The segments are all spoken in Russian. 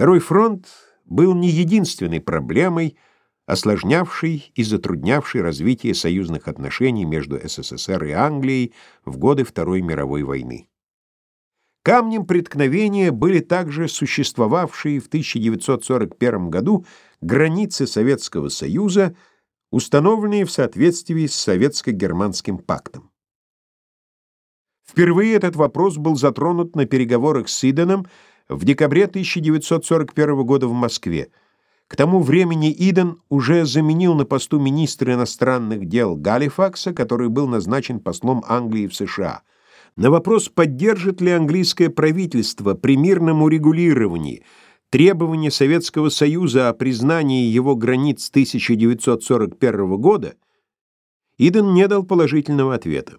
Второй фронт был не единственной проблемой, осложнявшей и затруднявшей развитие союзных отношений между СССР и Англией в годы Второй мировой войны. Камнем преткновения были также существовавшие в 1941 году границы Советского Союза, установленные в соответствии с Советско-германским пактом. Впервые этот вопрос был затронут на переговорах с Иденом в декабре 1941 года в Москве. К тому времени Иден уже заменил на посту министра иностранных дел Галифакса, который был назначен послом Англии в США. На вопрос, поддержит ли английское правительство при мирном урегулировании требования Советского Союза о признании его границ 1941 года, Иден не дал положительного ответа.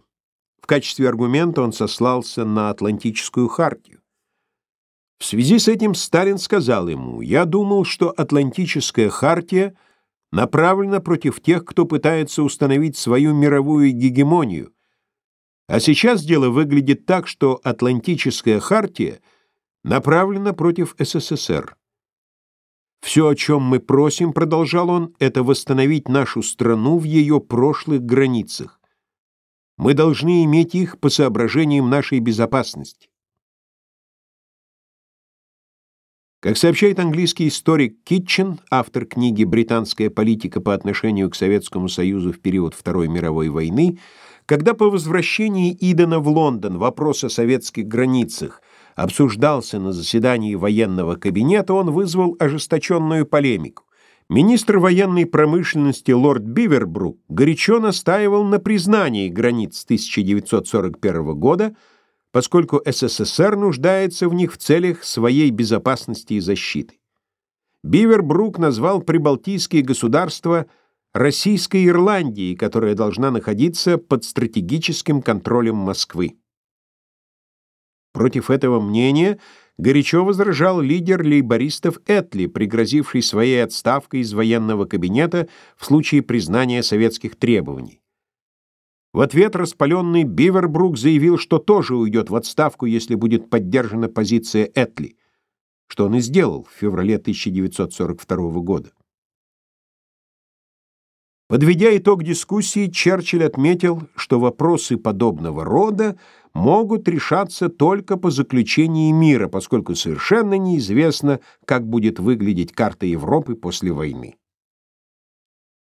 В качестве аргумента он сослался на Атлантическую хартию. В связи с этим Сталин сказал ему, «Я думал, что Атлантическая хартия направлена против тех, кто пытается установить свою мировую гегемонию, а сейчас дело выглядит так, что Атлантическая хартия направлена против СССР. Все, о чем мы просим, продолжал он, это восстановить нашу страну в ее прошлых границах. Мы должны иметь их по соображениям нашей безопасности. Как сообщает английский историк Китчен, автор книги «Британская политика по отношению к Советскому Союзу в период Второй мировой войны», когда по возвращении Идена в Лондон вопрос о советских границах обсуждался на заседании военного кабинета, он вызвал ожесточенную полемику. Министр военной промышленности лорд Бивербрук горячо настаивал на признании границ 1941 года, поскольку СССР нуждается в них в целях своей безопасности и защиты. Бивербрук назвал прибалтийские государства Российской Ирландией, которая должна находиться под стратегическим контролем Москвы. Против этого мнения – горячо возражал лидер лейбористов Этли, пригрозивший своей отставкой из военного кабинета в случае признания советских требований. В ответ распаленный Бивербрук заявил, что тоже уйдет в отставку, если будет поддержана позиция Этли, что он и сделал в феврале 1942 года. Подведя итог дискуссии, Черчилль отметил, что вопросы подобного рода могут решаться только по заключении мира, поскольку совершенно неизвестно, как будет выглядеть карта Европы после войны.